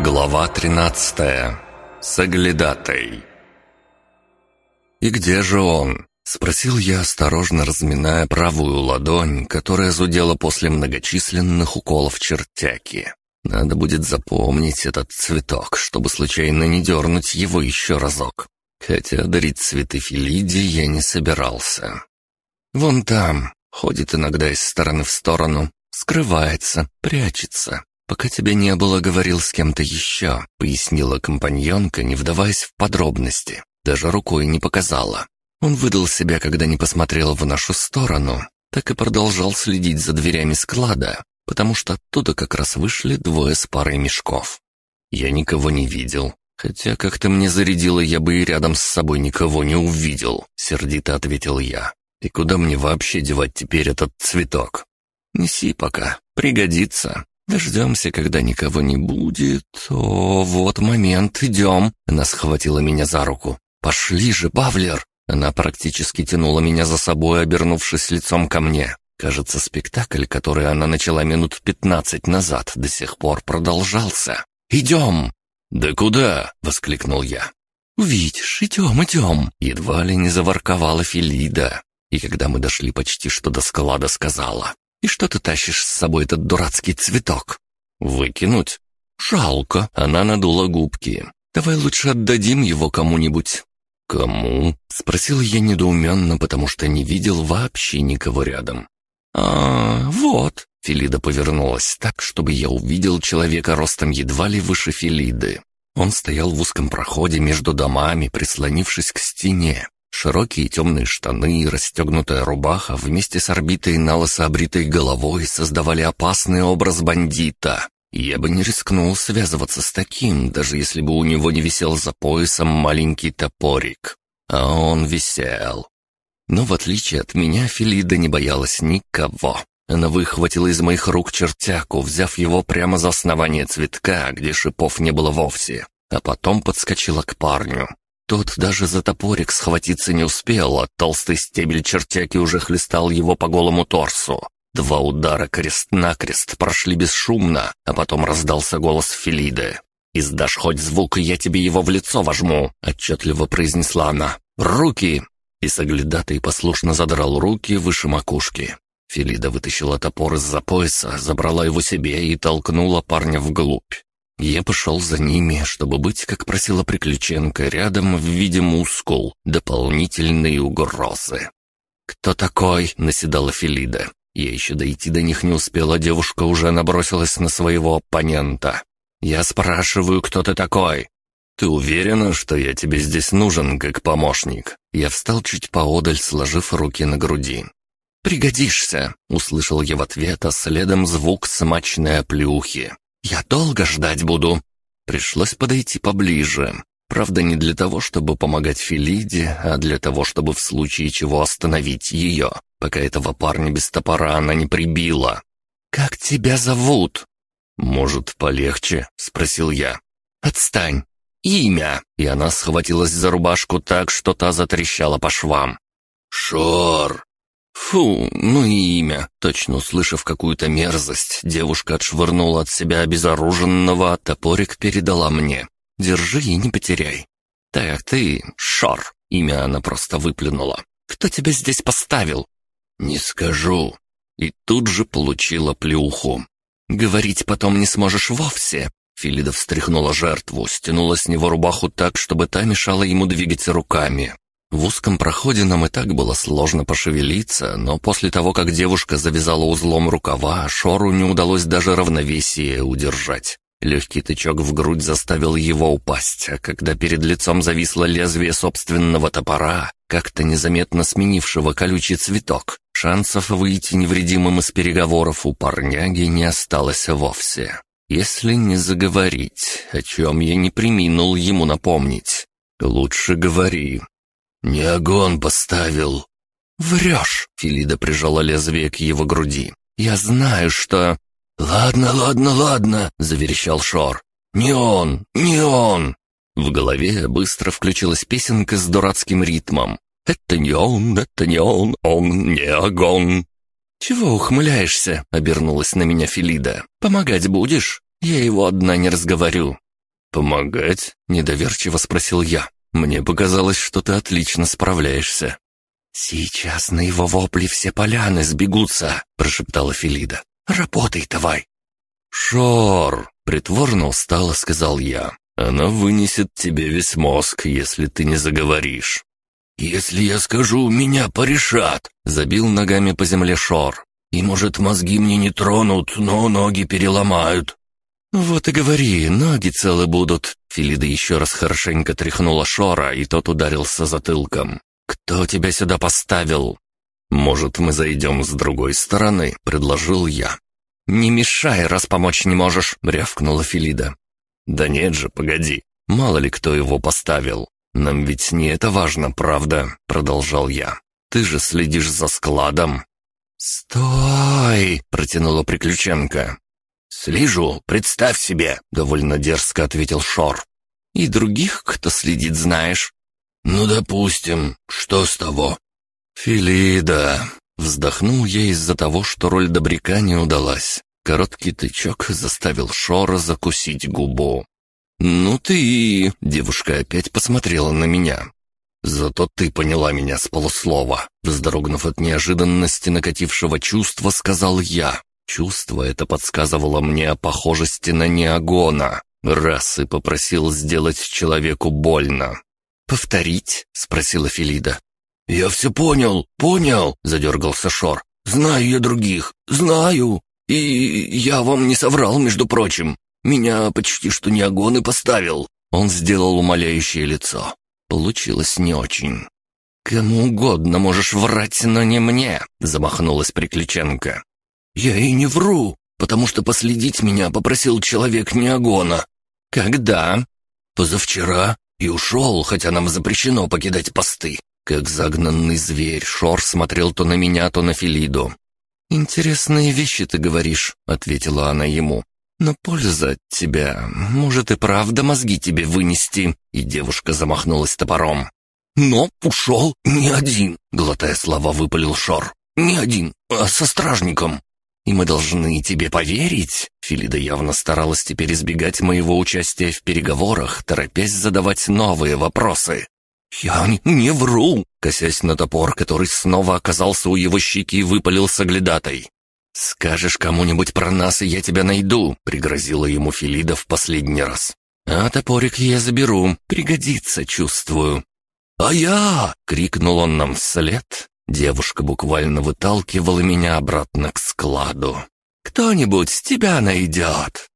Глава 13. Соглядатай. «И где же он?» — спросил я, осторожно разминая правую ладонь, которая зудела после многочисленных уколов чертяки. Надо будет запомнить этот цветок, чтобы случайно не дернуть его еще разок. Хотя дарить цветы Филиде я не собирался. Вон там, ходит иногда из стороны в сторону, скрывается, прячется. «Пока тебя не было, говорил с кем-то еще», — пояснила компаньонка, не вдаваясь в подробности. Даже рукой не показала. Он выдал себя, когда не посмотрел в нашу сторону, так и продолжал следить за дверями склада, потому что оттуда как раз вышли двое с парой мешков. Я никого не видел, хотя как-то мне зарядило, я бы и рядом с собой никого не увидел, сердито ответил я. И куда мне вообще девать теперь этот цветок? Неси пока, пригодится. Дождемся, когда никого не будет. О, вот момент, идем. Она схватила меня за руку. Пошли же, Павлер. Она практически тянула меня за собой, обернувшись лицом ко мне. Кажется, спектакль, который она начала минут пятнадцать назад, до сих пор продолжался. «Идем!» «Да куда?» — воскликнул я. «Увидишь, идем, идем!» Едва ли не заворковала Филида. И когда мы дошли почти что до склада, сказала. И что ты тащишь с собой этот дурацкий цветок? Выкинуть? Жалко, она надула губки. Давай лучше отдадим его кому-нибудь. Кому? Спросил я недоуменно, потому что не видел вообще никого рядом. А, вот. Филида повернулась так, чтобы я увидел человека ростом едва ли выше Филиды. Он стоял в узком проходе между домами, прислонившись к стене. Широкие темные штаны и расстегнутая рубаха вместе с орбитой налысо обритой головой создавали опасный образ бандита. Я бы не рискнул связываться с таким, даже если бы у него не висел за поясом маленький топорик. А он висел. Но в отличие от меня, Филида не боялась никого. Она выхватила из моих рук чертяку, взяв его прямо за основание цветка, где шипов не было вовсе, а потом подскочила к парню. Тот даже за топорик схватиться не успел, а толстый стебель чертяки уже хлестал его по голому торсу. Два удара крест-накрест прошли бесшумно, а потом раздался голос Филиды. «Издашь хоть звук, я тебе его в лицо вожму», — отчетливо произнесла она. «Руки!» И соглядатый послушно задрал руки выше макушки. Филида вытащила топор из-за пояса, забрала его себе и толкнула парня вглубь. Я пошел за ними, чтобы быть, как просила Приключенка, рядом в виде мускул, дополнительные угрозы. «Кто такой?» — наседала Филида. Я еще дойти до них не успела, девушка уже набросилась на своего оппонента. «Я спрашиваю, кто ты такой?» «Ты уверена, что я тебе здесь нужен, как помощник?» Я встал чуть поодаль, сложив руки на груди. «Пригодишься», — услышал я в ответ, а следом звук смачной оплеухи. «Я долго ждать буду». Пришлось подойти поближе. Правда, не для того, чтобы помогать Филиде, а для того, чтобы в случае чего остановить ее, пока этого парня без топора она не прибила. «Как тебя зовут?» «Может, полегче?» — спросил я. «Отстань! Имя!» И она схватилась за рубашку так, что та затрещала по швам. «Шор!» Фу, ну и имя. Точно услышав какую-то мерзость, девушка отшвырнула от себя обезоруженного, а топорик передала мне. Держи и не потеряй. Так, ты, Шор. Имя она просто выплюнула. Кто тебя здесь поставил? Не скажу. И тут же получила плюху. Говорить потом не сможешь вовсе. Филида встряхнула жертву, стянула с него рубаху так, чтобы та мешала ему двигать руками. В узком проходе нам и так было сложно пошевелиться, но после того, как девушка завязала узлом рукава, Шору не удалось даже равновесие удержать. Легкий тычок в грудь заставил его упасть, а когда перед лицом зависло лезвие собственного топора, как-то незаметно сменившего колючий цветок, шансов выйти невредимым из переговоров у парняги не осталось вовсе. Если не заговорить, о чем я не приминул ему напомнить. «Лучше говори», «Не огонь поставил». «Врешь!» — Филида прижала лезвие к его груди. «Я знаю, что...» «Ладно, ладно, ладно!» — заверещал Шор. «Не он! Не он!» В голове быстро включилась песенка с дурацким ритмом. «Это не он, это не он, он не огонь!» «Чего ухмыляешься?» — обернулась на меня Филида. «Помогать будешь? Я его одна не разговорю». «Помогать?» — недоверчиво спросил я. «Мне показалось, что ты отлично справляешься». «Сейчас на его вопли все поляны сбегутся», — прошептала Филида. «Работай давай». «Шор!» — притворно устало сказал я. «Она вынесет тебе весь мозг, если ты не заговоришь». «Если я скажу, меня порешат», — забил ногами по земле Шор. «И, может, мозги мне не тронут, но ноги переломают». «Вот и говори, ноги целы будут». Филида еще раз хорошенько тряхнула Шора, и тот ударился затылком. «Кто тебя сюда поставил?» «Может, мы зайдем с другой стороны?» — предложил я. «Не мешай, раз помочь не можешь», — рявкнула Филида. «Да нет же, погоди. Мало ли кто его поставил. Нам ведь не это важно, правда?» — продолжал я. «Ты же следишь за складом». «Стой!» — протянула Приключенка. «Слежу, представь себе», — довольно дерзко ответил Шор. «И других, кто следит, знаешь?» «Ну, допустим. Что с того?» «Филида!» Вздохнул я из-за того, что роль добряка не удалась. Короткий тычок заставил Шора закусить губу. «Ну ты...» — девушка опять посмотрела на меня. «Зато ты поняла меня с полуслова», — вздрогнув от неожиданности накатившего чувства, сказал я. Чувство это подсказывало мне о похожести на неогона. Раз и попросил сделать человеку больно. «Повторить?» — спросила Филида. «Я все понял, понял», — задергался Шор. «Знаю я других, знаю. И я вам не соврал, между прочим. Меня почти что неогон и поставил». Он сделал умоляющее лицо. Получилось не очень. «Кому угодно можешь врать, но не мне», — замахнулась Приключенка. «Я и не вру, потому что последить меня попросил человек неогона». «Когда?» «Позавчера. И ушел, хотя нам запрещено покидать посты». Как загнанный зверь, Шор смотрел то на меня, то на Филиду. «Интересные вещи ты говоришь», — ответила она ему. «Но польза от тебя, может и правда мозги тебе вынести». И девушка замахнулась топором. «Но ушел не один», — глотая слова, выпалил Шор. «Не один, а со стражником». «И мы должны тебе поверить?» Филида явно старалась теперь избегать моего участия в переговорах, торопясь задавать новые вопросы. «Я не, не вру!» Косясь на топор, который снова оказался у его щеки, выпалил соглядатой. «Скажешь кому-нибудь про нас, и я тебя найду», — пригрозила ему Филида в последний раз. «А топорик я заберу, пригодится, чувствую». «А я!» — крикнул он нам вслед, Девушка буквально выталкивала меня обратно к складу. «Кто-нибудь тебя найдет!»